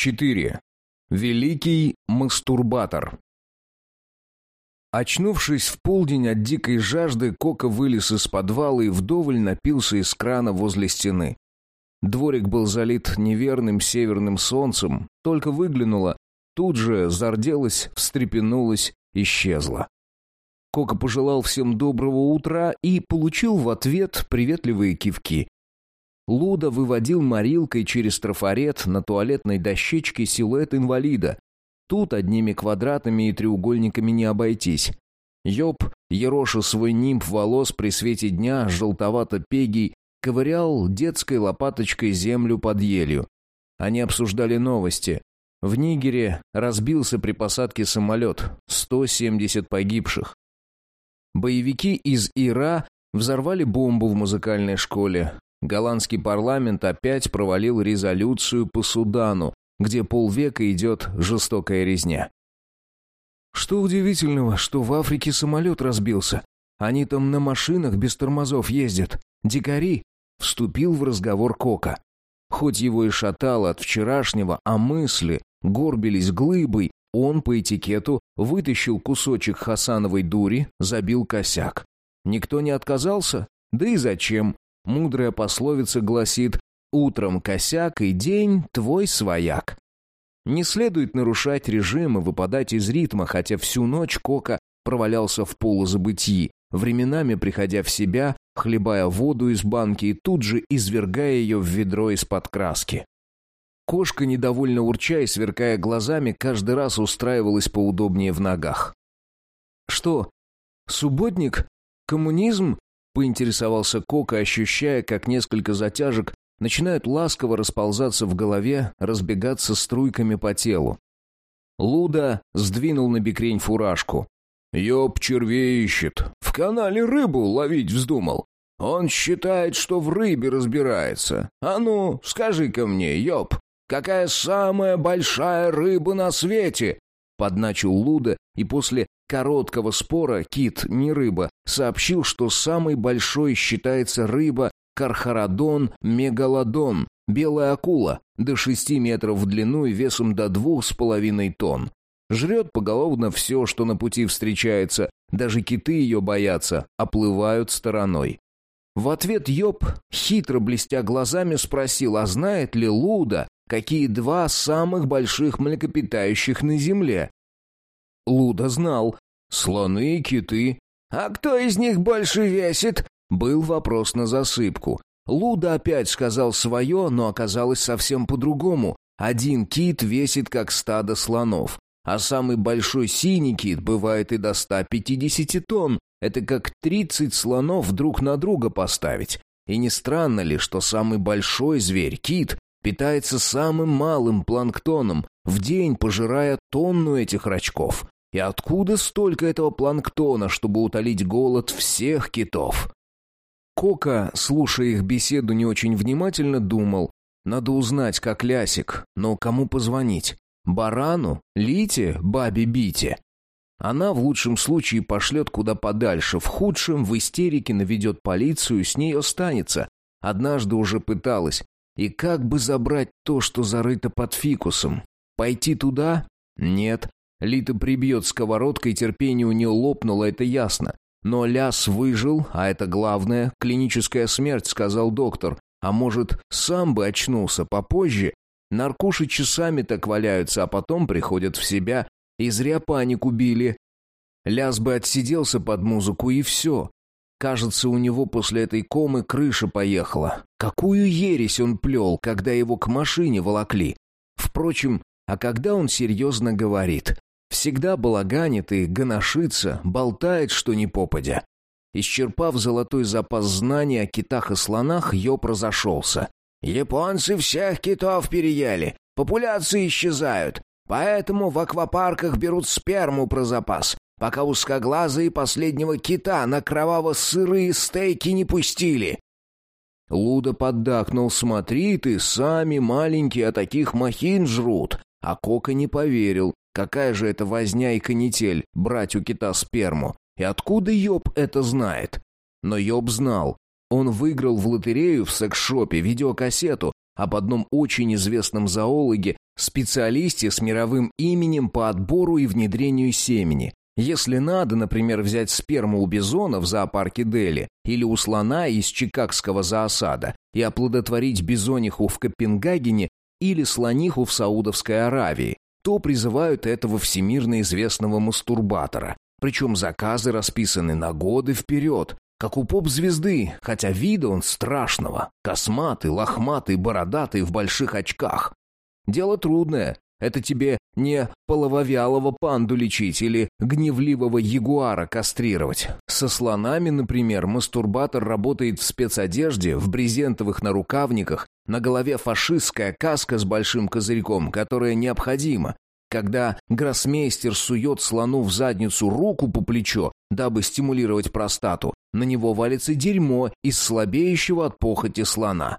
4. Великий мастурбатор. Очнувшись в полдень от дикой жажды, Кока вылез из подвала и вдоволь напился из крана возле стены. Дворик был залит неверным северным солнцем, только выглянуло, тут же зарделась, встрепенулась, исчезла. Кока пожелал всем доброго утра и получил в ответ приветливые кивки. Луда выводил морилкой через трафарет на туалетной дощечке силуэт инвалида. Тут одними квадратами и треугольниками не обойтись. Ёб, ероша свой нимб волос при свете дня, желтовато-пегий, ковырял детской лопаточкой землю под елью. Они обсуждали новости. В Нигере разбился при посадке самолет. 170 погибших. Боевики из Ира взорвали бомбу в музыкальной школе. Голландский парламент опять провалил резолюцию по Судану, где полвека идет жестокая резня. Что удивительного, что в Африке самолет разбился. Они там на машинах без тормозов ездят. Дикари. Вступил в разговор Кока. Хоть его и шатало от вчерашнего, а мысли горбились глыбой, он по этикету вытащил кусочек хасановой дури, забил косяк. Никто не отказался? Да и зачем? Мудрая пословица гласит «Утром косяк и день твой свояк». Не следует нарушать режим и выпадать из ритма, хотя всю ночь Кока провалялся в полузабытии, временами приходя в себя, хлебая воду из банки и тут же извергая ее в ведро из-под краски. Кошка, недовольно урча и сверкая глазами, каждый раз устраивалась поудобнее в ногах. «Что, субботник? Коммунизм?» Поинтересовался Кока, ощущая, как несколько затяжек начинают ласково расползаться в голове, разбегаться струйками по телу. Луда сдвинул на бекрень фуражку. «Ёб червей ищет. В канале рыбу ловить вздумал. Он считает, что в рыбе разбирается. А ну, скажи-ка мне, ёб, какая самая большая рыба на свете?» Подначил Луда, и после короткого спора кит, не рыба, сообщил, что самой большой считается рыба Кархарадон мегалодон, белая акула, до шести метров в длину и весом до двух с половиной тонн. Жрет поголовно все, что на пути встречается, даже киты ее боятся, оплывают стороной. В ответ Йоб, хитро блестя глазами, спросил, а знает ли Луда, какие два самых больших млекопитающих на Земле? Луда знал. Слоны и киты. «А кто из них больше весит?» Был вопрос на засыпку. Луда опять сказал свое, но оказалось совсем по-другому. Один кит весит как стадо слонов, а самый большой синий кит бывает и до 150 тонн. Это как 30 слонов друг на друга поставить. И не странно ли, что самый большой зверь, кит, питается самым малым планктоном, в день пожирая тонну этих рачков? И откуда столько этого планктона, чтобы утолить голод всех китов? Кока, слушая их беседу не очень внимательно, думал, надо узнать, как Лясик, но кому позвонить? Барану? Лите? Бабе Бите? Она в лучшем случае пошлет куда подальше, в худшем в истерике наведет полицию, с ней останется. Однажды уже пыталась. И как бы забрать то, что зарыто под фикусом? Пойти туда? Нет. Лита прибьет сковородкой, терпение у нее лопнуло, это ясно. Но Ляс выжил, а это главное, клиническая смерть, сказал доктор. А может, сам бы очнулся попозже? Наркуши часами так валяются, а потом приходят в себя. И зря панику били. Ляс бы отсиделся под музыку и все. Кажется, у него после этой комы крыша поехала. Какую ересь он плел, когда его к машине волокли. Впрочем, а когда он серьезно говорит? Всегда балаганит и гоношится, болтает, что не попадя. Исчерпав золотой запас знаний о китах и слонах, Йоп разошелся. «Японцы всех китов переели, популяции исчезают, поэтому в аквапарках берут сперму про запас, пока узкоглазые последнего кита на кроваво-сырые стейки не пустили». Луда поддакнул, смотри ты, сами маленькие, а таких махин жрут. А Кока не поверил, Какая же это возня и канитель, брать у кита сперму? И откуда Йоб это знает? Но Йоб знал. Он выиграл в лотерею в секс-шопе видеокассету об одном очень известном зоологе Специалисте с мировым именем по отбору и внедрению семени. Если надо, например, взять сперму у бизона в зоопарке Дели или у слона из чикагского зоосада и оплодотворить бизониху в Копенгагене или слониху в Саудовской Аравии, то призывают этого всемирно известного мастурбатора. Причем заказы расписаны на годы вперед, как у поп-звезды, хотя вида он страшного, косматый, лохматый, бородатый в больших очках. Дело трудное, это тебе не полововялого панду лечить или гневливого ягуара кастрировать. Со слонами, например, мастурбатор работает в спецодежде, в брезентовых нарукавниках, на голове фашистская каска с большим козырьком, которая необходима. Когда гроссмейстер сует слону в задницу руку по плечо, дабы стимулировать простату, на него валится дерьмо из слабеющего от похоти слона.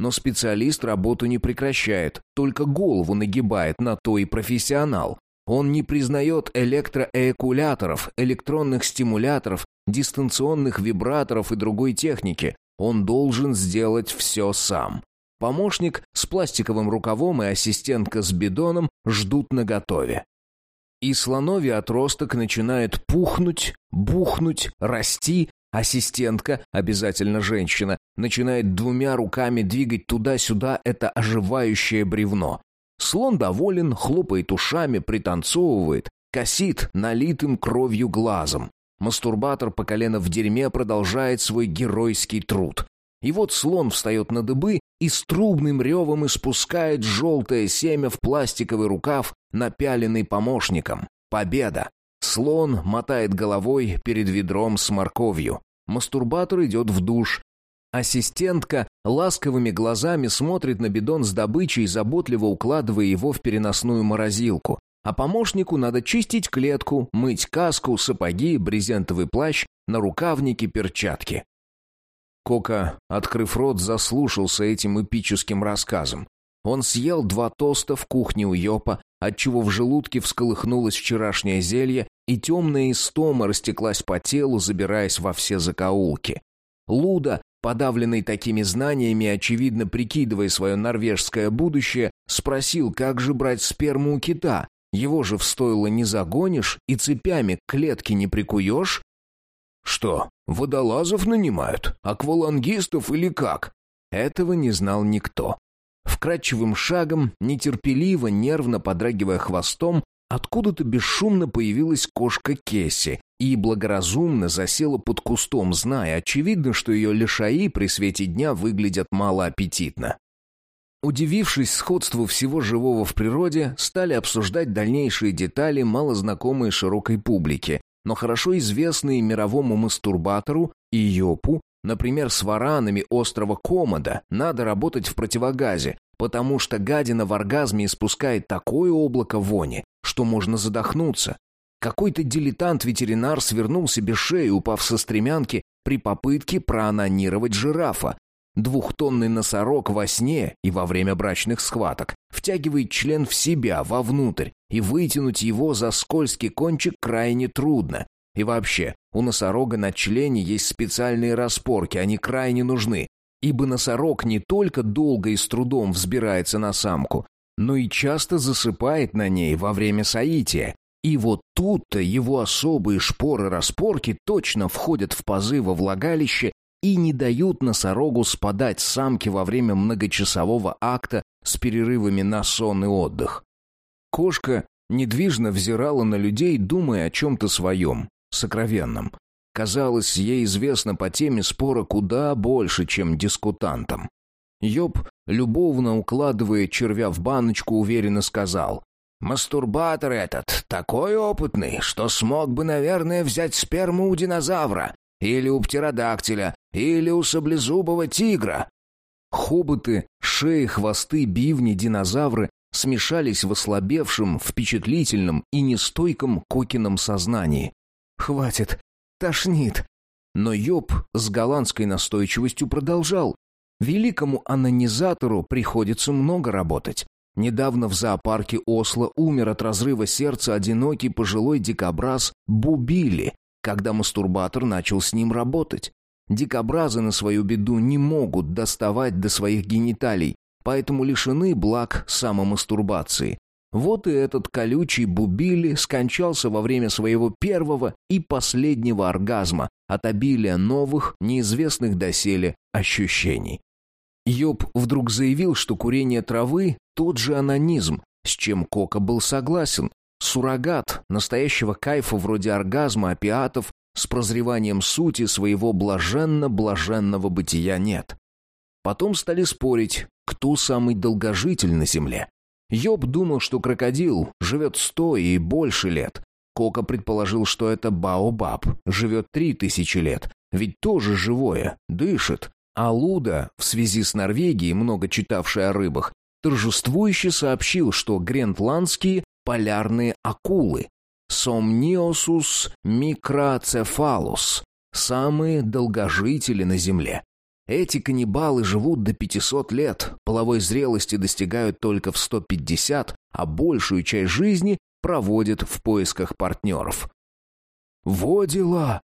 Но специалист работу не прекращает, только голову нагибает на то и профессионал. Он не признает электроэякуляторов, электронных стимуляторов, дистанционных вибраторов и другой техники. Он должен сделать все сам. Помощник с пластиковым рукавом и ассистентка с бидоном ждут наготове. И слоновий отросток начинает пухнуть, бухнуть, расти, Ассистентка, обязательно женщина, начинает двумя руками двигать туда-сюда это оживающее бревно. Слон доволен, хлопает ушами, пританцовывает, косит налитым кровью глазом. Мастурбатор по колено в дерьме продолжает свой геройский труд. И вот слон встает на дыбы и с трубным ревом испускает желтое семя в пластиковый рукав, напяленный помощником. Победа! Слон мотает головой перед ведром с морковью. Мастурбатор идет в душ. Ассистентка ласковыми глазами смотрит на бидон с добычей, заботливо укладывая его в переносную морозилку. А помощнику надо чистить клетку, мыть каску, сапоги, брезентовый плащ, нарукавники, перчатки. Кока, открыв рот, заслушался этим эпическим рассказом. Он съел два тоста в кухне у Йопа, отчего в желудке всколыхнулось вчерашнее зелье, и темная истома растеклась по телу, забираясь во все закоулки. Луда, подавленный такими знаниями, очевидно прикидывая свое норвежское будущее, спросил, как же брать сперму у кита. Его же в стойло не загонишь и цепями клетки не прикуешь? Что, водолазов нанимают? Аквалангистов или как? Этого не знал никто. Вкрадчивым шагом, нетерпеливо, нервно подрагивая хвостом, откуда-то бесшумно появилась кошка Кесси и благоразумно засела под кустом, зная, очевидно, что ее лишаи при свете дня выглядят малоаппетитно. Удивившись сходству всего живого в природе, стали обсуждать дальнейшие детали, малознакомые широкой публике, но хорошо известные мировому мастурбатору и Йопу Например, с варанами острова Комода надо работать в противогазе, потому что гадина в оргазме испускает такое облако вони, что можно задохнуться. Какой-то дилетант-ветеринар свернул себе шею, упав со стремянки при попытке проанонировать жирафа. Двухтонный носорог во сне и во время брачных схваток втягивает член в себя, вовнутрь, и вытянуть его за скользкий кончик крайне трудно. И вообще, у носорога на члене есть специальные распорки, они крайне нужны, ибо носорог не только долго и с трудом взбирается на самку, но и часто засыпает на ней во время соития. И вот тут-то его особые шпоры-распорки точно входят в пазы во влагалище и не дают носорогу спадать самке во время многочасового акта с перерывами на сон и отдых. Кошка недвижно взирала на людей, думая о чем-то своем сокровенном. Казалось, ей известно по теме спора куда больше, чем дискутантам. Йоб, любовно укладывая червя в баночку, уверенно сказал. «Мастурбатор этот такой опытный, что смог бы, наверное, взять сперму у динозавра, или у птеродактиля, или у саблезубого тигра». Хоботы, шеи, хвосты, бивни, динозавры смешались в ослабевшем, впечатлительном и нестойком Кокином сознании. «Хватит! Тошнит!» Но Йоб с голландской настойчивостью продолжал. Великому анонизатору приходится много работать. Недавно в зоопарке Осло умер от разрыва сердца одинокий пожилой дикобраз Бубили, когда мастурбатор начал с ним работать. Дикобразы на свою беду не могут доставать до своих гениталий, поэтому лишены благ самомастурбации. Вот и этот колючий Бубили скончался во время своего первого и последнего оргазма от обилия новых, неизвестных доселе ощущений. Йоб вдруг заявил, что курение травы – тот же анонизм, с чем Кока был согласен. Суррогат настоящего кайфа вроде оргазма опиатов с прозреванием сути своего блаженно-блаженного бытия нет. Потом стали спорить, кто самый долгожитель на Земле. Йоб думал, что крокодил живет сто и больше лет. Кока предположил, что это Баобаб, живет три тысячи лет, ведь тоже живое, дышит. А Луда, в связи с Норвегией, много читавший о рыбах, торжествующе сообщил, что гренландские полярные акулы Somniosус microcephalus самые долгожители на Земле. Эти каннибалы живут до 500 лет, половой зрелости достигают только в 150, а большую часть жизни проводят в поисках партнеров. «Во дела!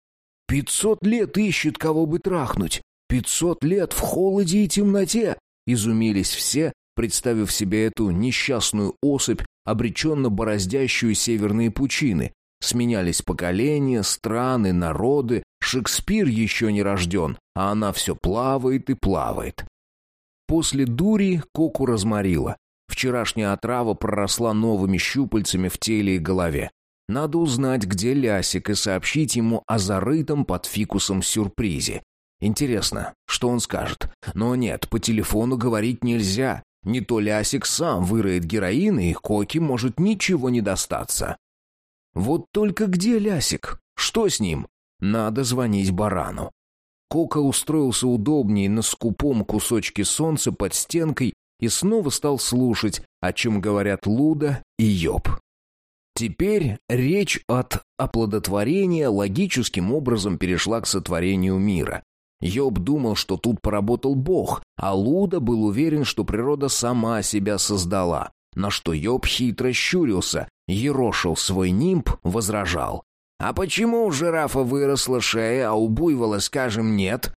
500 лет ищет, кого бы трахнуть! 500 лет в холоде и темноте!» Изумились все, представив себе эту несчастную особь, обреченно бороздящую северные пучины, Сменялись поколения, страны, народы. Шекспир еще не рожден, а она все плавает и плавает. После дури Коку разморила. Вчерашняя отрава проросла новыми щупальцами в теле и голове. Надо узнать, где Лясик, и сообщить ему о зарытом под фикусом сюрпризе. Интересно, что он скажет? Но нет, по телефону говорить нельзя. Не то Лясик сам выроет героин, и Коки может ничего не достаться. Вот только где Лясик? Что с ним? Надо звонить барану. Кока устроился удобнее на скупом кусочке солнца под стенкой и снова стал слушать, о чем говорят Луда и Йоб. Теперь речь от оплодотворения логическим образом перешла к сотворению мира. Йоб думал, что тут поработал Бог, а Луда был уверен, что природа сама себя создала. На что Йоб хитро щурился, ерошил свой нимб, возражал. «А почему у жирафа выросла шея, а у буйвола, скажем, нет?»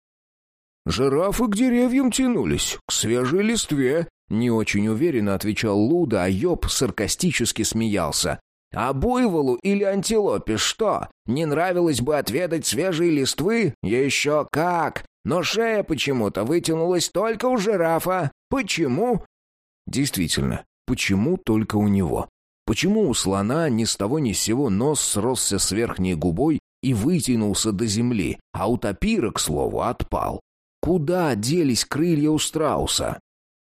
«Жирафы к деревьям тянулись, к свежей листве», — не очень уверенно отвечал Луда, а Йоб саркастически смеялся. «А буйволу или антилопе что? Не нравилось бы отведать свежей листвы? Еще как! Но шея почему-то вытянулась только у жирафа. Почему?» Действительно, почему только у него? Почему у слона ни с того ни с сего нос сросся с верхней губой и вытянулся до земли, а у тапира, к слову, отпал? Куда делись крылья у страуса?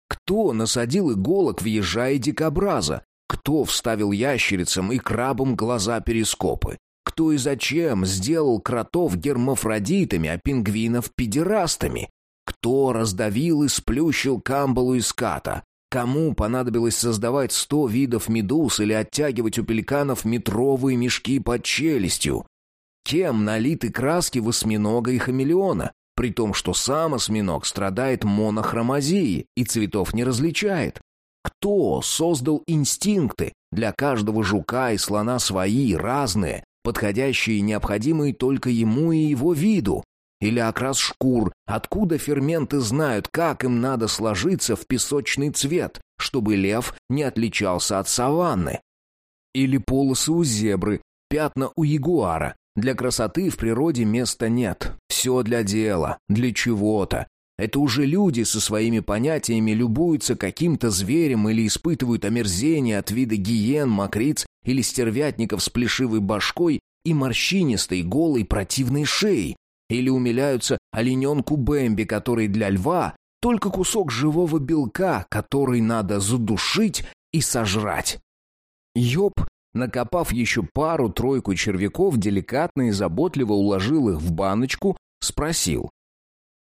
Кто насадил иголок, въезжая дикобраза? Кто вставил ящерицам и крабам глаза-перископы? Кто и зачем сделал кротов гермафродитами, а пингвинов педерастами? Кто раздавил и сплющил камбалу и ската? Кому понадобилось создавать сто видов медуз или оттягивать у пеликанов метровые мешки под челюстью? Кем налиты краски в осьминога и хамелеона, при том, что сам осьминог страдает монохромазией и цветов не различает? Кто создал инстинкты для каждого жука и слона свои, разные, подходящие и необходимые только ему и его виду? Или окрас шкур, откуда ферменты знают, как им надо сложиться в песочный цвет, чтобы лев не отличался от саванны? Или полосы у зебры, пятна у ягуара. Для красоты в природе места нет. Все для дела, для чего-то. Это уже люди со своими понятиями любуются каким-то зверем или испытывают омерзение от вида гиен, мокриц или стервятников с плешивой башкой и морщинистой, голой, противной шеей. Или умиляются олененку Бэмби, который для льва только кусок живого белка, который надо задушить и сожрать. Йоб, накопав еще пару-тройку червяков, деликатно и заботливо уложил их в баночку, спросил.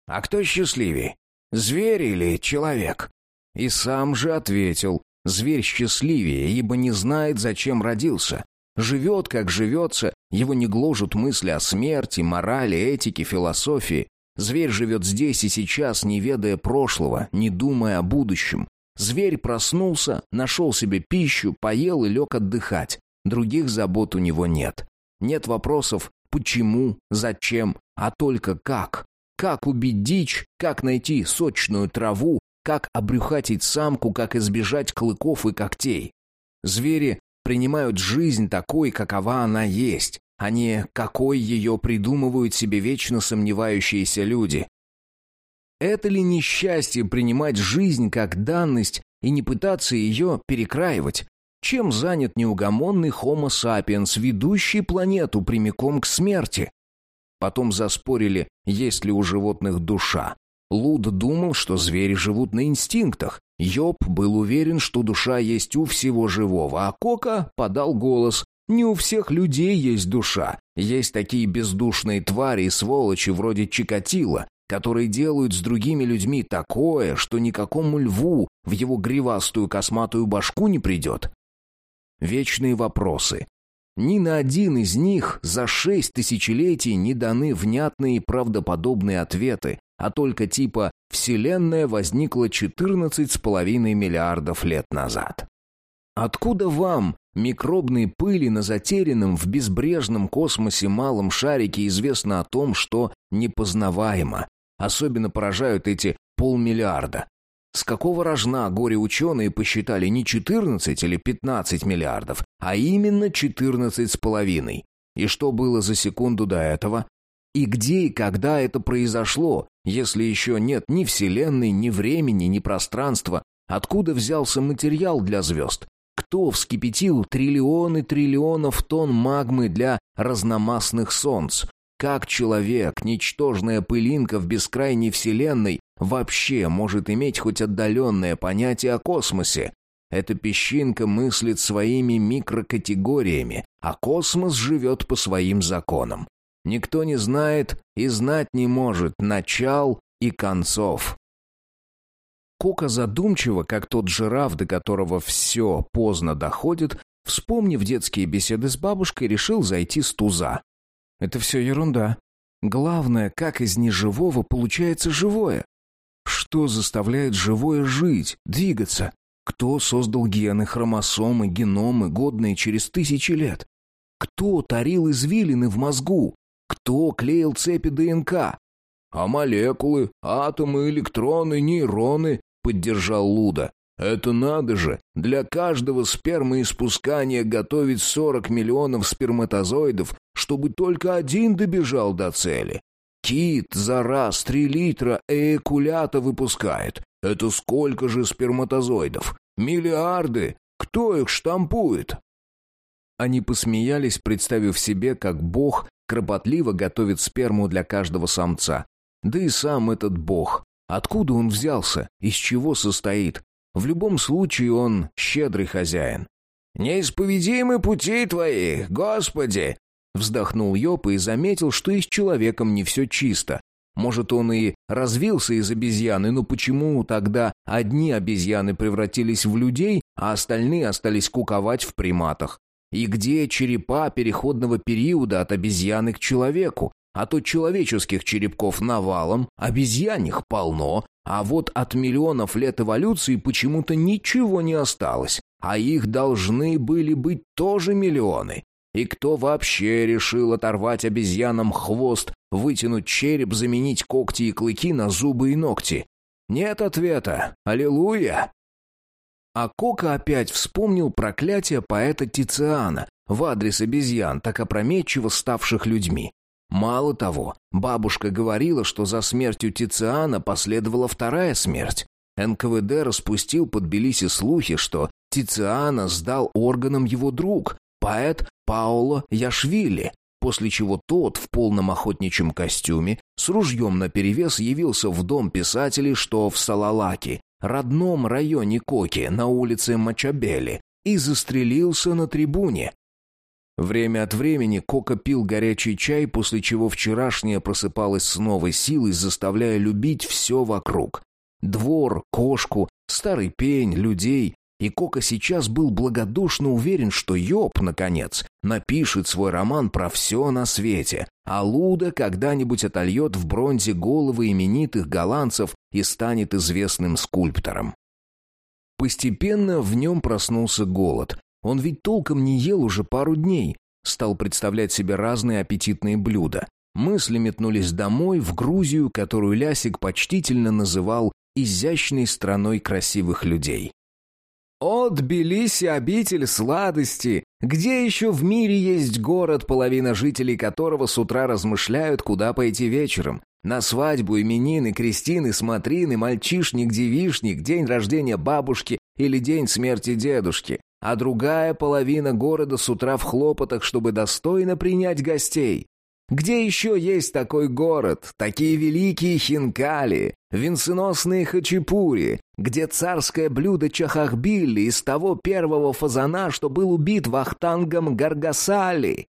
«А кто счастливее, зверь или человек?» И сам же ответил, «Зверь счастливее, ибо не знает, зачем родился. Живет, как живется, его не гложут мысли о смерти, морали, этике, философии. Зверь живет здесь и сейчас, не ведая прошлого, не думая о будущем. Зверь проснулся, нашел себе пищу, поел и лег отдыхать. Других забот у него нет. Нет вопросов «почему», «зачем», а только «как». Как убить дичь, как найти сочную траву, как обрюхатить самку, как избежать клыков и когтей. Звери принимают жизнь такой, какова она есть, а не какой ее придумывают себе вечно сомневающиеся люди. Это ли несчастье принимать жизнь как данность и не пытаться ее перекраивать? Чем занят неугомонный Homo sapiens, ведущий планету прямиком к смерти? Потом заспорили, есть ли у животных душа. Луд думал, что звери живут на инстинктах. Йоб был уверен, что душа есть у всего живого, а Кока подал голос. Не у всех людей есть душа. Есть такие бездушные твари и сволочи вроде Чикатила, которые делают с другими людьми такое, что никакому льву в его гривастую косматую башку не придет. Вечные вопросы. Ни на один из них за шесть тысячелетий не даны внятные и правдоподобные ответы, а только типа «Вселенная возникла 14,5 миллиардов лет назад». Откуда вам, микробной пыли на затерянном в безбрежном космосе малом шарике, известно о том, что непознаваемо? Особенно поражают эти полмиллиарда. С какого рожна горе-ученые посчитали не 14 или 15 миллиардов, а именно 14 с половиной? И что было за секунду до этого? И где и когда это произошло, если еще нет ни Вселенной, ни времени, ни пространства? Откуда взялся материал для звезд? Кто вскипятил триллионы триллионов тонн магмы для разномастных солнц? Как человек, ничтожная пылинка в бескрайней Вселенной, вообще может иметь хоть отдаленное понятие о космосе? Эта песчинка мыслит своими микрокатегориями, а космос живет по своим законам. Никто не знает и знать не может начал и концов. Кока задумчиво, как тот жираф, до которого все поздно доходит, вспомнив детские беседы с бабушкой, решил зайти с туза. Это все ерунда. Главное, как из неживого получается живое. Что заставляет живое жить, двигаться? Кто создал гены, хромосомы, геномы, годные через тысячи лет? Кто тарил извилины в мозгу? Кто клеил цепи ДНК? А молекулы, атомы, электроны, нейроны, поддержал Луда. Это надо же, для каждого спермоиспускания готовить 40 миллионов сперматозоидов, чтобы только один добежал до цели. Кит за раз 3 литра эякулята выпускает. Это сколько же сперматозоидов? Миллиарды! Кто их штампует? Они посмеялись, представив себе, как бог кропотливо готовит сперму для каждого самца. Да и сам этот бог. Откуда он взялся? Из чего состоит? В любом случае он щедрый хозяин. «Неисповедимы пути твои, Господи!» Вздохнул Йоп и заметил, что и с человеком не все чисто. Может, он и развился из обезьяны, но почему тогда одни обезьяны превратились в людей, а остальные остались куковать в приматах? И где черепа переходного периода от обезьяны к человеку? А то человеческих черепков навалом, обезьяньих полно, а вот от миллионов лет эволюции почему-то ничего не осталось, а их должны были быть тоже миллионы. И кто вообще решил оторвать обезьянам хвост, вытянуть череп, заменить когти и клыки на зубы и ногти? Нет ответа. Аллилуйя! А Кока опять вспомнил проклятие поэта Тициана в адрес обезьян, так опрометчиво ставших людьми. Мало того, бабушка говорила, что за смертью Тициана последовала вторая смерть. НКВД распустил под Тбилиси слухи, что Тициана сдал органам его друг, поэт Паоло Яшвили, после чего тот в полном охотничьем костюме с ружьем наперевес явился в дом писателей, что в Салалаке, родном районе Коки, на улице Мачабели, и застрелился на трибуне, Время от времени Кока пил горячий чай, после чего вчерашняя просыпалась с новой силой, заставляя любить все вокруг. Двор, кошку, старый пень, людей. И Кока сейчас был благодушно уверен, что Йоб, наконец, напишет свой роман про все на свете, а Луда когда-нибудь отольет в бронзе головы именитых голландцев и станет известным скульптором. Постепенно в нем проснулся голод, он ведь толком не ел уже пару дней. Стал представлять себе разные аппетитные блюда. мысли метнулись домой, в Грузию, которую Лясик почтительно называл «изящной страной красивых людей». «О, Тбилиси, обитель сладости! Где еще в мире есть город, половина жителей которого с утра размышляют, куда пойти вечером? На свадьбу, именины, крестины, смотрины, мальчишник, девишник, день рождения бабушки или день смерти дедушки. А другая половина города с утра в хлопотах, чтобы достойно принять гостей. Где еще есть такой город, такие великие хинкали, венценосные хачапури, где царское блюдо чахахбилли из того первого фазана, что был убит вахтангом Гаргасали?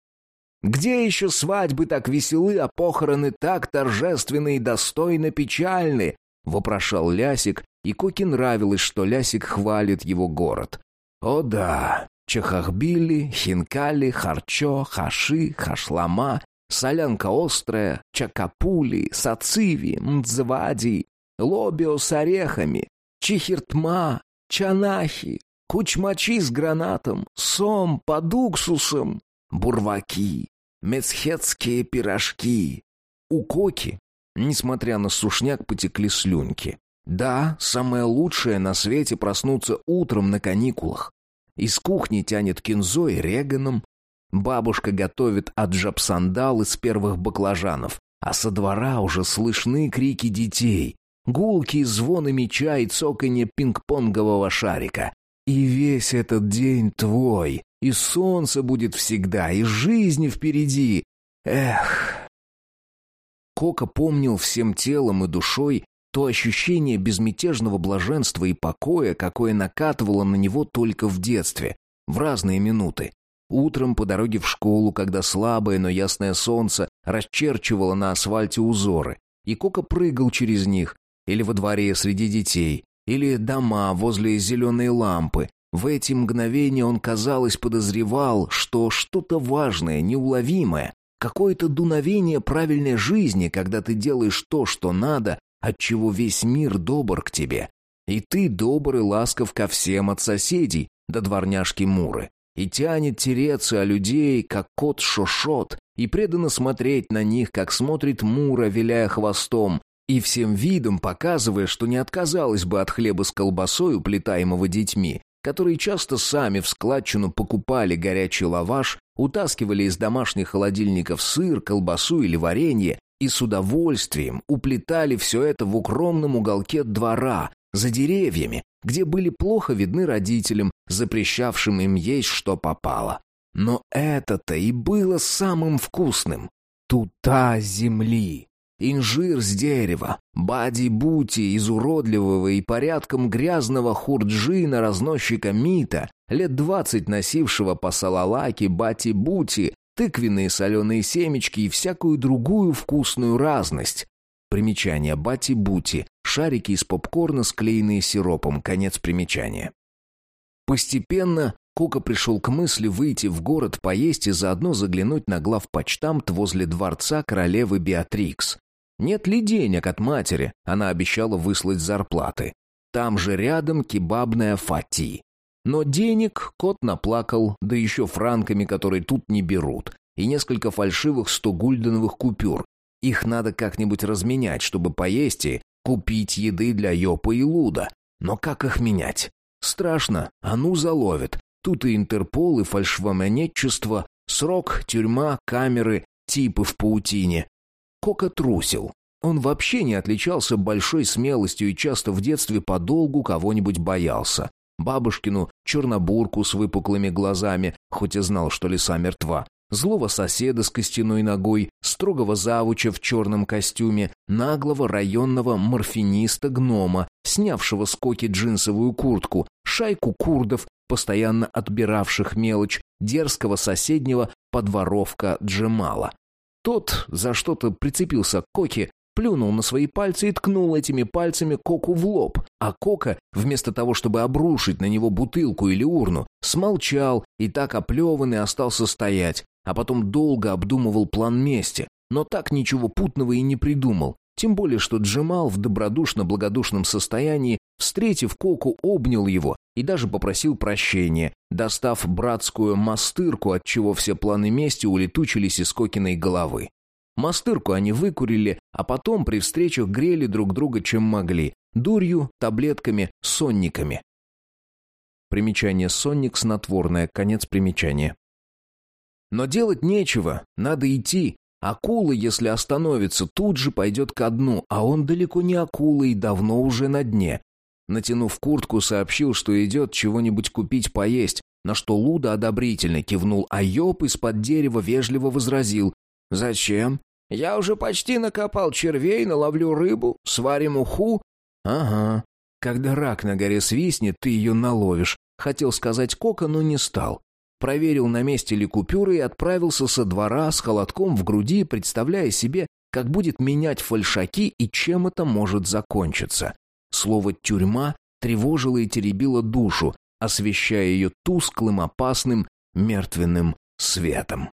Где еще свадьбы так веселы, а похороны так торжественны и достойно печальны? Вопрошал Лясик, и Коке нравилось, что Лясик хвалит его город. О да, Чахахбили, Хинкали, Харчо, Хаши, Хашлама, солянка острая, чакапули, сациви, мдзвади, лобио с орехами, чихиртма, чанахи, кучмачи с гранатом, сом под уксусом, бурваки, мецхетские пирожки. У Коки, несмотря на сушняк, потекли слюнки. Да, самое лучшее на свете проснуться утром на каникулах. Из кухни тянет кинзой, реганом, Бабушка готовит аджапсандал из первых баклажанов, а со двора уже слышны крики детей, гулки, звоны меча и цоканье пинг-понгового шарика. И весь этот день твой, и солнце будет всегда, и жизнь впереди. Эх. Кока помнил всем телом и душой то ощущение безмятежного блаженства и покоя, какое накатывало на него только в детстве, в разные минуты. Утром по дороге в школу, когда слабое, но ясное солнце расчерчивало на асфальте узоры, и Кока прыгал через них, или во дворе среди детей, или дома возле зеленой лампы. В эти мгновения он, казалось, подозревал, что что-то важное, неуловимое, какое-то дуновение правильной жизни, когда ты делаешь то, что надо, от чего весь мир добр к тебе. И ты добр и ласков ко всем от соседей до дворняжки Муры и тянет тереться о людей, как кот шошот, и преданно смотреть на них, как смотрит Мура, виляя хвостом, и всем видом показывая, что не отказалась бы от хлеба с колбасой, уплетаемого детьми, которые часто сами в складчину покупали горячий лаваш, утаскивали из домашних холодильников сыр, колбасу или варенье и с удовольствием уплетали все это в укромном уголке двора, за деревьями, где были плохо видны родителям, запрещавшим им есть что попало. Но это-то и было самым вкусным. Тута земли, инжир с дерева, бади-бути из уродливого и порядком грязного хурджина разносчика Мита, лет двадцать носившего по салалаке бати-бути, тыквенные соленые семечки и всякую другую вкусную разность. Примечание бати-бути шарики из попкорна, склеенные сиропом, конец примечания. Постепенно Кока пришел к мысли выйти в город поесть и заодно заглянуть на главпочтамт возле дворца королевы Беатрикс. Нет ли денег от матери, она обещала выслать зарплаты. Там же рядом кебабная фати. Но денег кот наплакал, да еще франками, которые тут не берут, и несколько фальшивых стогульденовых купюр. Их надо как-нибудь разменять, чтобы поесть и Купить еды для Йопа и Луда. Но как их менять? Страшно, а ну заловят. Тут и Интерпол, и фальшивомонетчество, срок, тюрьма, камеры, типы в паутине. Кока трусил. Он вообще не отличался большой смелостью и часто в детстве подолгу кого-нибудь боялся. Бабушкину, чернобурку с выпуклыми глазами, хоть и знал, что лиса мертва, злого соседа с костяной ногой, строгого завуча в черном костюме, наглого районного морфиниста-гнома, снявшего с коки джинсовую куртку, шайку курдов, постоянно отбиравших мелочь, дерзкого соседнего подворовка Джемала. Тот за что-то прицепился к Коке, плюнул на свои пальцы и ткнул этими пальцами Коку в лоб, а Кока, вместо того, чтобы обрушить на него бутылку или урну, смолчал и так оплеванный остался стоять, а потом долго обдумывал план мести, но так ничего путного и не придумал. Тем более, что Джемал в добродушно-благодушном состоянии, встретив Коку, обнял его и даже попросил прощения, достав братскую мастырку, от чего все планы мести улетучились из Кокиной головы. Мастырку они выкурили, а потом при встречах грели друг друга чем могли. Дурью, таблетками, сонниками. Примечание «сонник» снотворное, конец примечания. Но делать нечего, надо идти. Акула, если остановится, тут же пойдет ко дну, а он далеко не акула и давно уже на дне. Натянув куртку, сообщил, что идет чего-нибудь купить поесть, на что Луда одобрительно кивнул, а Йоп из-под дерева вежливо возразил. «Зачем? Я уже почти накопал червей, наловлю рыбу, сварим уху». «Ага. Когда рак на горе свистнет, ты ее наловишь», — хотел сказать Кока, но не стал. Проверил, на месте ли купюры, и отправился со двора с холодком в груди, представляя себе, как будет менять фальшаки и чем это может закончиться. Слово «тюрьма» тревожило и теребило душу, освещая ее тусклым, опасным, мертвенным светом.